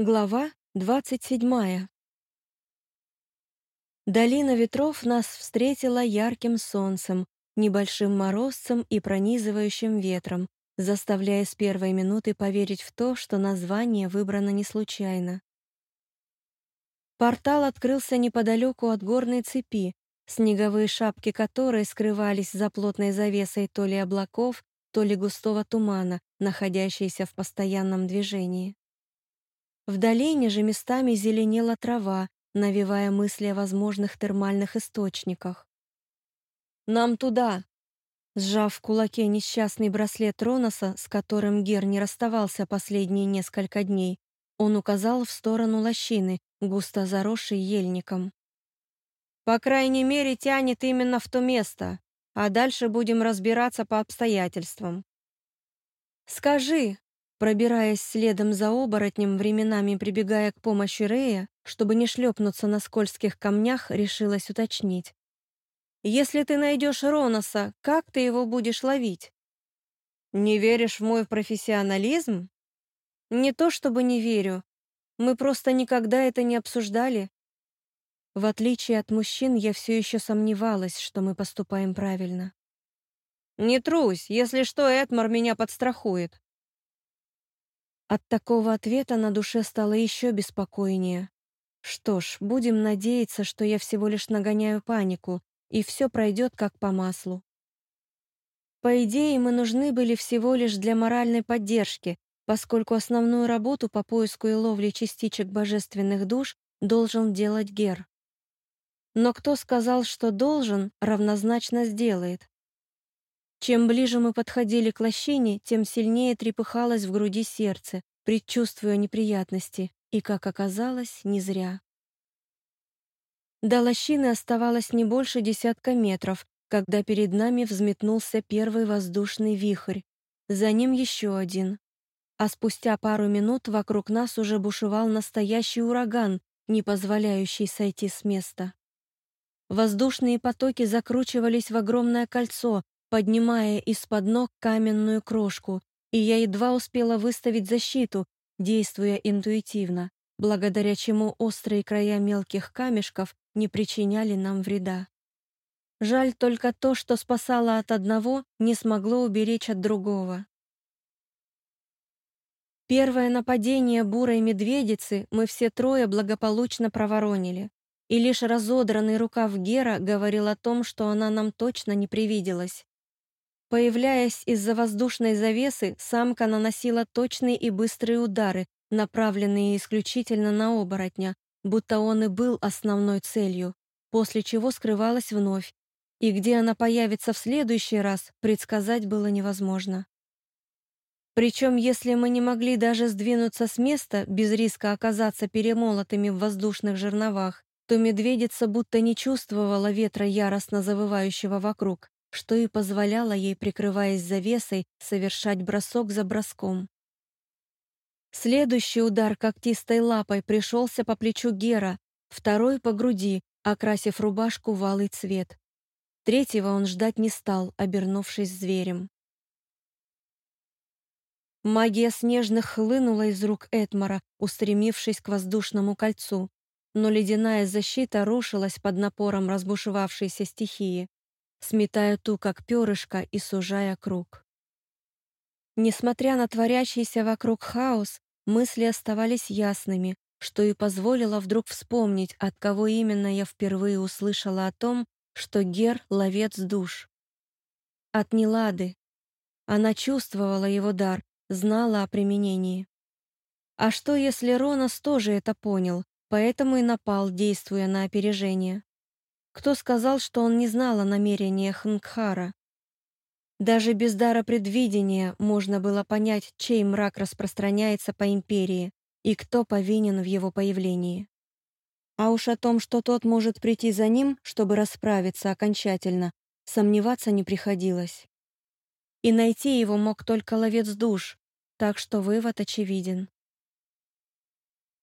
Глава 27. Долина ветров нас встретила ярким солнцем, небольшим морозцем и пронизывающим ветром, заставляя с первой минуты поверить в то, что название выбрано не случайно. Портал открылся неподалеку от горной цепи, снеговые шапки которой скрывались за плотной завесой то ли облаков, то ли густого тумана, находящейся в постоянном движении. В долине же местами зеленела трава, навевая мысли о возможных термальных источниках. «Нам туда!» Сжав в кулаке несчастный браслет Роноса, с которым Гер не расставался последние несколько дней, он указал в сторону лощины, густо заросшей ельником. «По крайней мере, тянет именно в то место, а дальше будем разбираться по обстоятельствам». «Скажи, Пробираясь следом за оборотнем, временами прибегая к помощи Рея, чтобы не шлепнуться на скользких камнях, решилась уточнить. «Если ты найдешь Роноса, как ты его будешь ловить?» «Не веришь в мой профессионализм?» «Не то чтобы не верю. Мы просто никогда это не обсуждали. В отличие от мужчин, я все еще сомневалась, что мы поступаем правильно. «Не трусь, если что, Эдмар меня подстрахует», от такого ответа на душе стало еще беспокойнее. Что ж, будем надеяться, что я всего лишь нагоняю панику, и все пройдет как по маслу. По идее, мы нужны были всего лишь для моральной поддержки, поскольку основную работу по поиску и ловле частичек божественных душ должен делать Гер. Но кто сказал, что должен, равнозначно сделает? Чем ближе мы подходили к лощине, тем сильнее трепыхалось в груди сердце, предчувствуя неприятности, и, как оказалось, не зря. До лощины оставалось не больше десятка метров, когда перед нами взметнулся первый воздушный вихрь, за ним еще один. А спустя пару минут вокруг нас уже бушевал настоящий ураган, не позволяющий сойти с места. Воздушные потоки закручивались в огромное кольцо, поднимая из-под ног каменную крошку, и я едва успела выставить защиту, действуя интуитивно, благодаря чему острые края мелких камешков не причиняли нам вреда. Жаль только то, что спасало от одного, не смогло уберечь от другого. Первое нападение бурой медведицы мы все трое благополучно проворонили, и лишь разодранный рукав Гера говорил о том, что она нам точно не привиделась. Появляясь из-за воздушной завесы, самка наносила точные и быстрые удары, направленные исключительно на оборотня, будто он и был основной целью, после чего скрывалась вновь. И где она появится в следующий раз, предсказать было невозможно. Причем, если мы не могли даже сдвинуться с места без риска оказаться перемолотыми в воздушных жерновах, то медведица будто не чувствовала ветра яростно завывающего вокруг, что и позволяло ей, прикрываясь завесой, совершать бросок за броском. Следующий удар когтистой лапой пришелся по плечу Гера, второй — по груди, окрасив рубашку в алый цвет. Третьего он ждать не стал, обернувшись зверем. Магия снежных хлынула из рук Этмара, устремившись к воздушному кольцу, но ледяная защита рушилась под напором разбушевавшейся стихии сметая ту, как перышко, и сужая круг. Несмотря на творящийся вокруг хаос, мысли оставались ясными, что и позволило вдруг вспомнить, от кого именно я впервые услышала о том, что Гер — ловец душ. От Нелады. Она чувствовала его дар, знала о применении. А что, если Ронас тоже это понял, поэтому и напал, действуя на опережение? Кто сказал, что он не знал о намерениях Нгхара? Даже без дара предвидения можно было понять, чей мрак распространяется по империи и кто повинен в его появлении. А уж о том, что тот может прийти за ним, чтобы расправиться окончательно, сомневаться не приходилось. И найти его мог только ловец душ, так что вывод очевиден.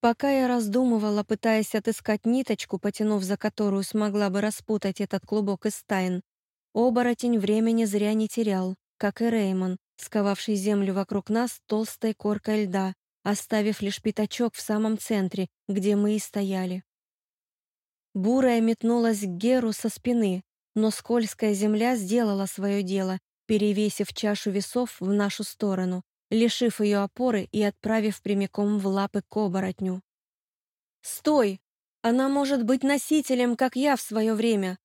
Пока я раздумывала, пытаясь отыскать ниточку, потянув за которую смогла бы распутать этот клубок из тайн, оборотень времени зря не терял, как и Реймон, сковавший землю вокруг нас толстой коркой льда, оставив лишь пятачок в самом центре, где мы и стояли. Бурая метнулась к Геру со спины, но скользкая земля сделала свое дело, перевесив чашу весов в нашу сторону, лишив ее опоры и отправив прямиком в лапы к оборотню. «Стой! Она может быть носителем, как я в свое время!»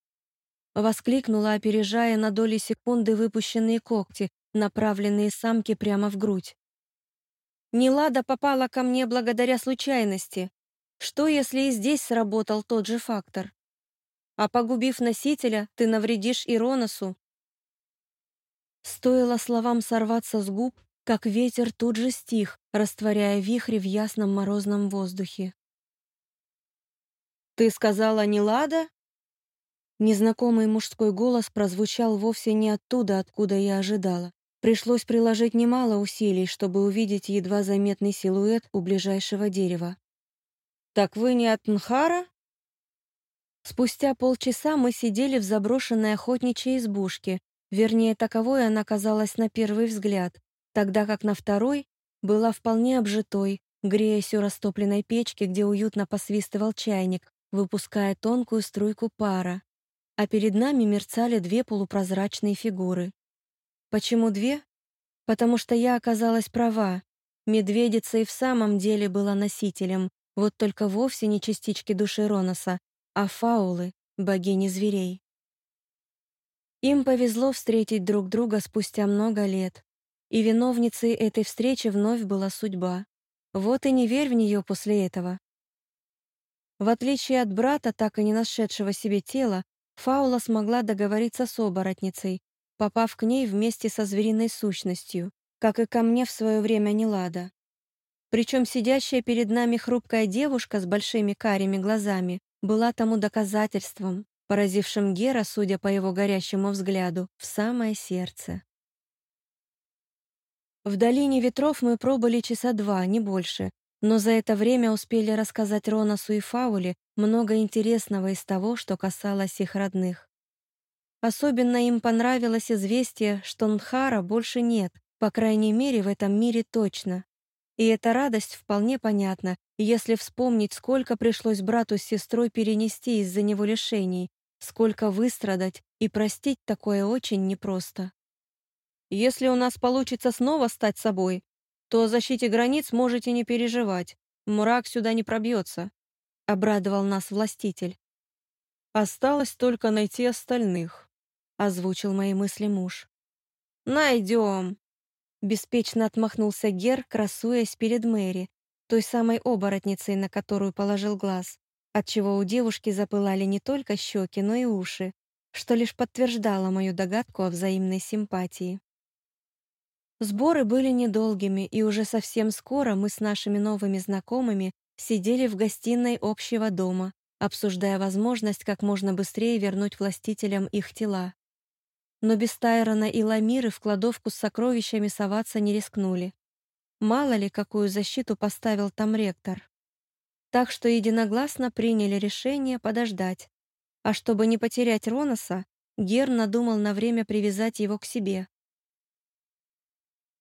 Воскликнула, опережая на доли секунды выпущенные когти, направленные самки прямо в грудь. Нелада попала ко мне благодаря случайности. Что, если и здесь сработал тот же фактор? А погубив носителя, ты навредишь Ироносу. Стоило словам сорваться с губ, как ветер тут же стих, растворяя вихри в ясном морозном воздухе. «Ты сказала не Лада?» Незнакомый мужской голос прозвучал вовсе не оттуда, откуда я ожидала. Пришлось приложить немало усилий, чтобы увидеть едва заметный силуэт у ближайшего дерева. «Так вы не от Нхара?» Спустя полчаса мы сидели в заброшенной охотничьей избушке, вернее, таковой она казалась на первый взгляд, тогда как на второй была вполне обжитой, греясь у растопленной печки, где уютно посвистывал чайник, выпуская тонкую струйку пара. А перед нами мерцали две полупрозрачные фигуры. Почему две? Потому что я оказалась права. Медведица и в самом деле была носителем, вот только вовсе не частички души Роноса, а фаулы, богини зверей. Им повезло встретить друг друга спустя много лет, и виновницей этой встречи вновь была судьба. Вот и не верь в нее после этого. В отличие от брата, так и не нашедшего себе тела, Фаула смогла договориться с оборотницей, попав к ней вместе со звериной сущностью, как и ко мне в свое время Нелада. Причем сидящая перед нами хрупкая девушка с большими карими глазами была тому доказательством, поразившим Гера, судя по его горящему взгляду, в самое сердце. В долине ветров мы пробыли часа два, не больше, но за это время успели рассказать Ронасу и Фауле много интересного из того, что касалось их родных. Особенно им понравилось известие, что Нхара больше нет, по крайней мере, в этом мире точно. И эта радость вполне понятна, если вспомнить, сколько пришлось брату с сестрой перенести из-за него лишений, сколько выстрадать и простить такое очень непросто. Если у нас получится снова стать собой, то о защите границ можете не переживать. Мрак сюда не пробьется», — обрадовал нас властитель. «Осталось только найти остальных», — озвучил мои мысли муж. «Найдем», — беспечно отмахнулся Гер, красуясь перед Мэри, той самой оборотницей, на которую положил глаз, отчего у девушки запылали не только щеки, но и уши, что лишь подтверждало мою догадку о взаимной симпатии. Сборы были недолгими, и уже совсем скоро мы с нашими новыми знакомыми сидели в гостиной общего дома, обсуждая возможность как можно быстрее вернуть властителям их тела. Но без Тайрона и Ламиры в кладовку с сокровищами соваться не рискнули. Мало ли, какую защиту поставил там ректор. Так что единогласно приняли решение подождать. А чтобы не потерять Роноса, Гер надумал на время привязать его к себе.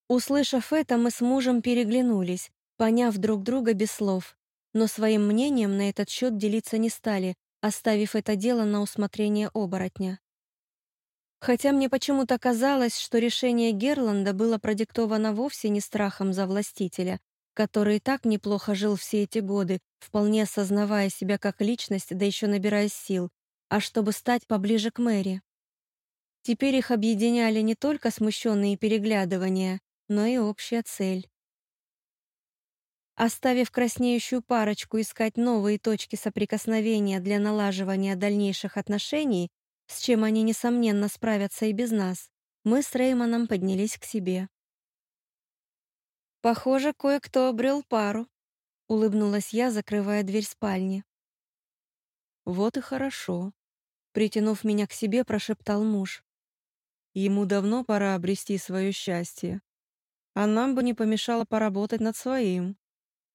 Услышав это, мы с мужем переглянулись, поняв друг друга без слов, но своим мнением на этот счет делиться не стали, оставив это дело на усмотрение оборотня. Хотя мне почему-то казалось, что решение Герланда было продиктовано вовсе не страхом за властителя, который и так неплохо жил все эти годы, вполне осознавая себя как личность, да еще набирая сил, а чтобы стать поближе к Мэри. Теперь их объединяли не только смущенные переглядывания, но и общая цель. Оставив краснеющую парочку искать новые точки соприкосновения для налаживания дальнейших отношений, с чем они, несомненно, справятся и без нас, мы с Реймоном поднялись к себе. «Похоже, кое-кто обрел пару», — улыбнулась я, закрывая дверь спальни. «Вот и хорошо», — притянув меня к себе, прошептал муж. «Ему давно пора обрести свое счастье а нам бы не помешало поработать над своим.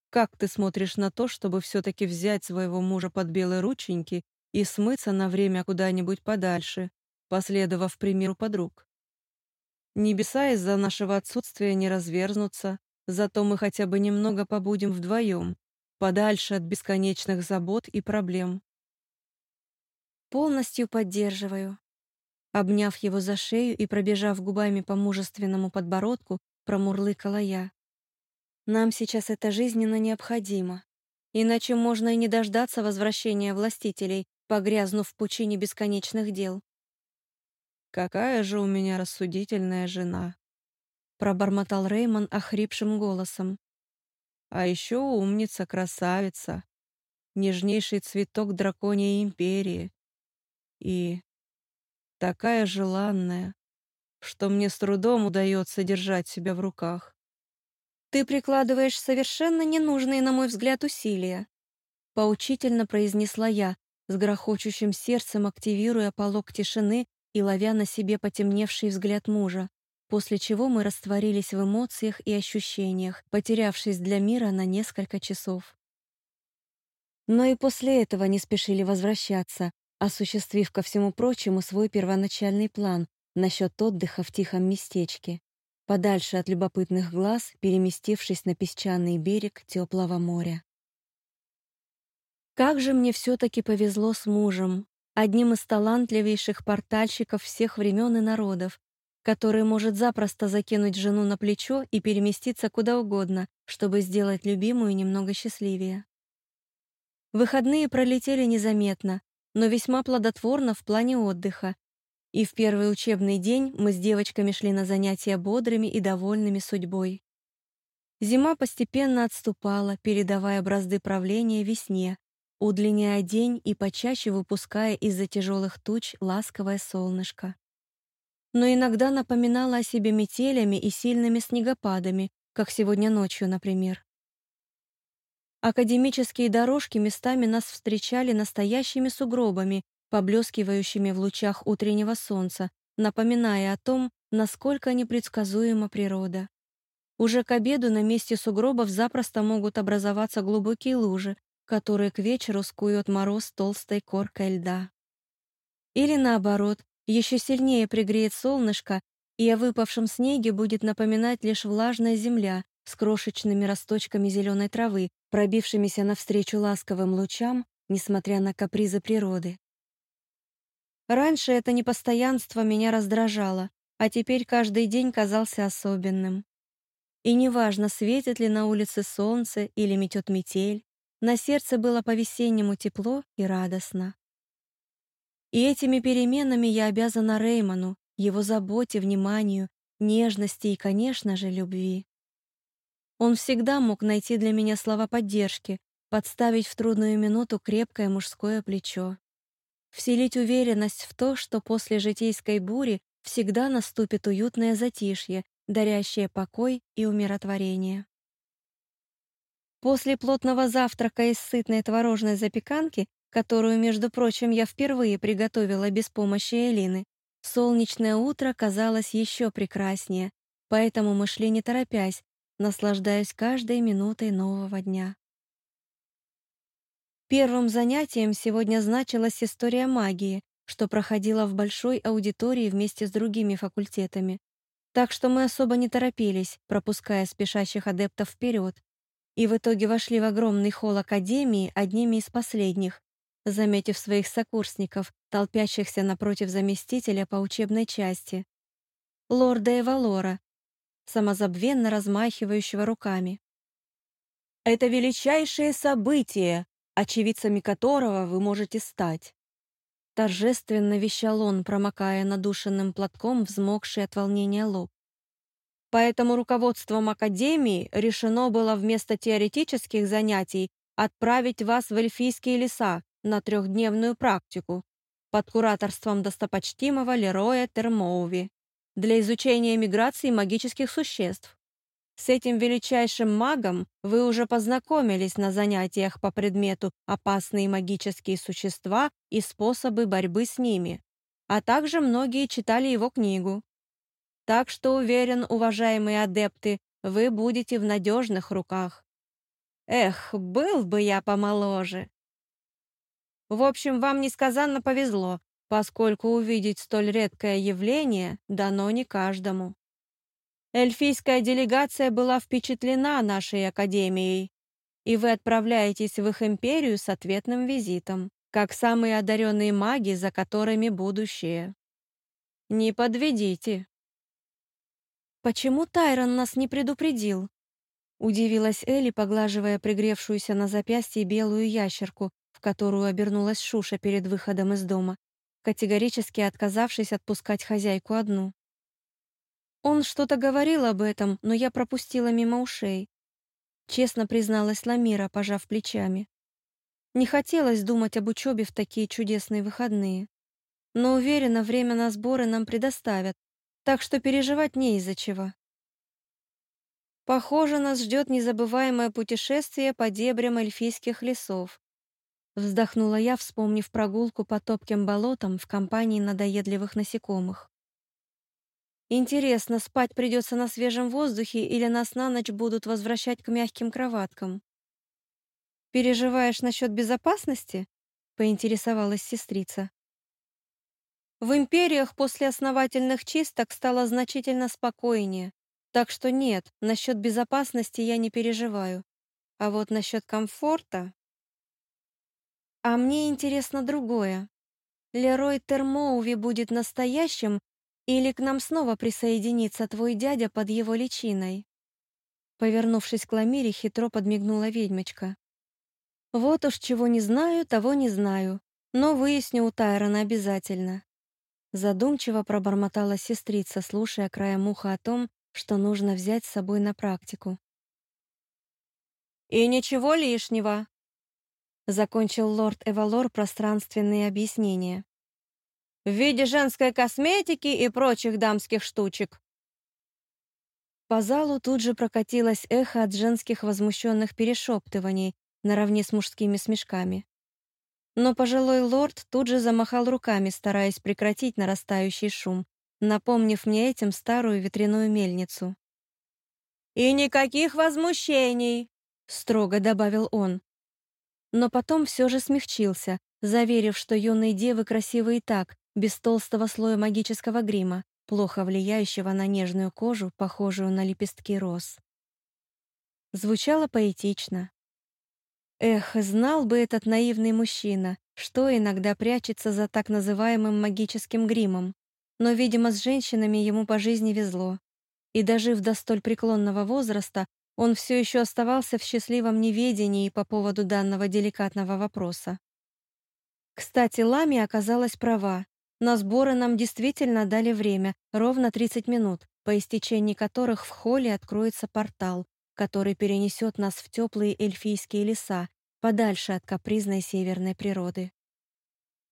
Как ты смотришь на то, чтобы все-таки взять своего мужа под белые рученьки и смыться на время куда-нибудь подальше, последовав примеру подруг? Небеса из-за нашего отсутствия не разверзнутся, Зато мы хотя бы немного побудем вдвоем, подальше от бесконечных забот и проблем. Полностью поддерживаю. Обняв его за шею и пробежав губами по мужественному подбородку, промурлыкала я. Нам сейчас это жизненно необходимо. Иначе можно и не дождаться возвращения властителей, погрязнув в пучине бесконечных дел. «Какая же у меня рассудительная жена!» пробормотал Реймон охрипшим голосом. «А еще умница, красавица, нежнейший цветок драконьей империи. И такая желанная, что мне с трудом удается держать себя в руках. «Ты прикладываешь совершенно ненужные, на мой взгляд, усилия», поучительно произнесла я, с грохочущим сердцем активируя полог тишины и ловя на себе потемневший взгляд мужа, после чего мы растворились в эмоциях и ощущениях, потерявшись для мира на несколько часов. Но и после этого не спешили возвращаться, осуществив ко всему прочему свой первоначальный план насчет отдыха в тихом местечке, подальше от любопытных глаз, переместившись на песчаный берег теплого моря. Как же мне все-таки повезло с мужем, одним из талантливейших портальщиков всех времен и народов, который может запросто закинуть жену на плечо и переместиться куда угодно, чтобы сделать любимую немного счастливее. Выходные пролетели незаметно, но весьма плодотворно в плане отдыха, и в первый учебный день мы с девочками шли на занятия бодрыми и довольными судьбой. Зима постепенно отступала, передавая бразды правления весне, удлиняя день и почаще выпуская из-за тяжелых туч ласковое солнышко. Но иногда напоминала о себе метелями и сильными снегопадами, как сегодня ночью, например. Академические дорожки местами нас встречали настоящими сугробами, поблескивающими в лучах утреннего солнца, напоминая о том, насколько непредсказуема природа. Уже к обеду на месте сугробов запросто могут образоваться глубокие лужи, которые к вечеру скует мороз толстой коркой льда. Или наоборот, еще сильнее пригреет солнышко, и о выпавшем снеге будет напоминать лишь влажная земля с крошечными росточками зеленой травы, пробившимися навстречу ласковым лучам, несмотря на капризы природы. Раньше это непостоянство меня раздражало, а теперь каждый день казался особенным. И неважно, светит ли на улице солнце или метет метель, на сердце было по-весеннему тепло и радостно. И этими переменами я обязана Реймону, его заботе, вниманию, нежности и, конечно же, любви. Он всегда мог найти для меня слова поддержки, подставить в трудную минуту крепкое мужское плечо. Вселить уверенность в то, что после житейской бури всегда наступит уютное затишье, дарящее покой и умиротворение. После плотного завтрака из сытной творожной запеканки, которую, между прочим, я впервые приготовила без помощи Элины, солнечное утро казалось еще прекраснее, поэтому мы шли не торопясь, наслаждаясь каждой минутой нового дня. Первым занятием сегодня значилась история магии, что проходила в большой аудитории вместе с другими факультетами. Так что мы особо не торопились, пропуская спешащих адептов вперед, и в итоге вошли в огромный холл Академии одними из последних, заметив своих сокурсников, толпящихся напротив заместителя по учебной части. Лорда Эвалора, самозабвенно размахивающего руками. «Это величайшее событие, очевидцами которого вы можете стать!» Торжественно вещал он, промокая надушенным платком взмокший от волнения лоб. Поэтому руководством Академии решено было вместо теоретических занятий отправить вас в эльфийские леса на трехдневную практику под кураторством достопочтимого Лероя Термоуви для изучения миграции магических существ. С этим величайшим магом вы уже познакомились на занятиях по предмету «Опасные магические существа и способы борьбы с ними», а также многие читали его книгу. Так что уверен, уважаемые адепты, вы будете в надежных руках. Эх, был бы я помоложе. В общем, вам несказанно повезло, поскольку увидеть столь редкое явление дано не каждому. Эльфийская делегация была впечатлена нашей академией, и вы отправляетесь в их империю с ответным визитом, как самые одаренные маги, за которыми будущее. Не подведите. Почему Тайрон нас не предупредил? Удивилась Элли, поглаживая пригревшуюся на запястье белую ящерку, в которую обернулась Шуша перед выходом из дома, категорически отказавшись отпускать хозяйку одну. Он что-то говорил об этом, но я пропустила мимо ушей. Честно призналась Ламира, пожав плечами. Не хотелось думать об учебе в такие чудесные выходные. Но уверена, время на сборы нам предоставят, так что переживать не из-за чего. Похоже, нас ждет незабываемое путешествие по дебрям эльфийских лесов. Вздохнула я, вспомнив прогулку по топким болотам в компании надоедливых насекомых. Интересно, спать придется на свежем воздухе или нас на ночь будут возвращать к мягким кроваткам? Переживаешь насчет безопасности? Поинтересовалась сестрица. В империях после основательных чисток стало значительно спокойнее, так что нет, насчет безопасности я не переживаю. А вот насчет комфорта... А мне интересно другое. Лерой Термоуви будет настоящим или к нам снова присоединится твой дядя под его личиной?» Повернувшись к Ламире, хитро подмигнула ведьмочка. «Вот уж чего не знаю, того не знаю, но выясню у Тайрона обязательно». Задумчиво пробормотала сестрица, слушая краем уха о том, что нужно взять с собой на практику. «И ничего лишнего», — закончил лорд Эвалор пространственные объяснения в виде женской косметики и прочих дамских штучек. По залу тут же прокатилось эхо от женских возмущенных перешептываний наравне с мужскими смешками. Но пожилой лорд тут же замахал руками, стараясь прекратить нарастающий шум, напомнив мне этим старую ветряную мельницу. «И никаких возмущений!» — строго добавил он. Но потом все же смягчился, заверив, что юные девы красивы и так, без толстого слоя магического грима, плохо влияющего на нежную кожу, похожую на лепестки роз. Звучало поэтично. Эх, знал бы этот наивный мужчина, что иногда прячется за так называемым магическим гримом. Но, видимо, с женщинами ему по жизни везло. И дожив до столь преклонного возраста, он все еще оставался в счастливом неведении по поводу данного деликатного вопроса. Кстати, Лами оказалась права. На сборы нам действительно дали время, ровно 30 минут, по истечении которых в холле откроется портал, который перенесет нас в теплые эльфийские леса, подальше от капризной северной природы.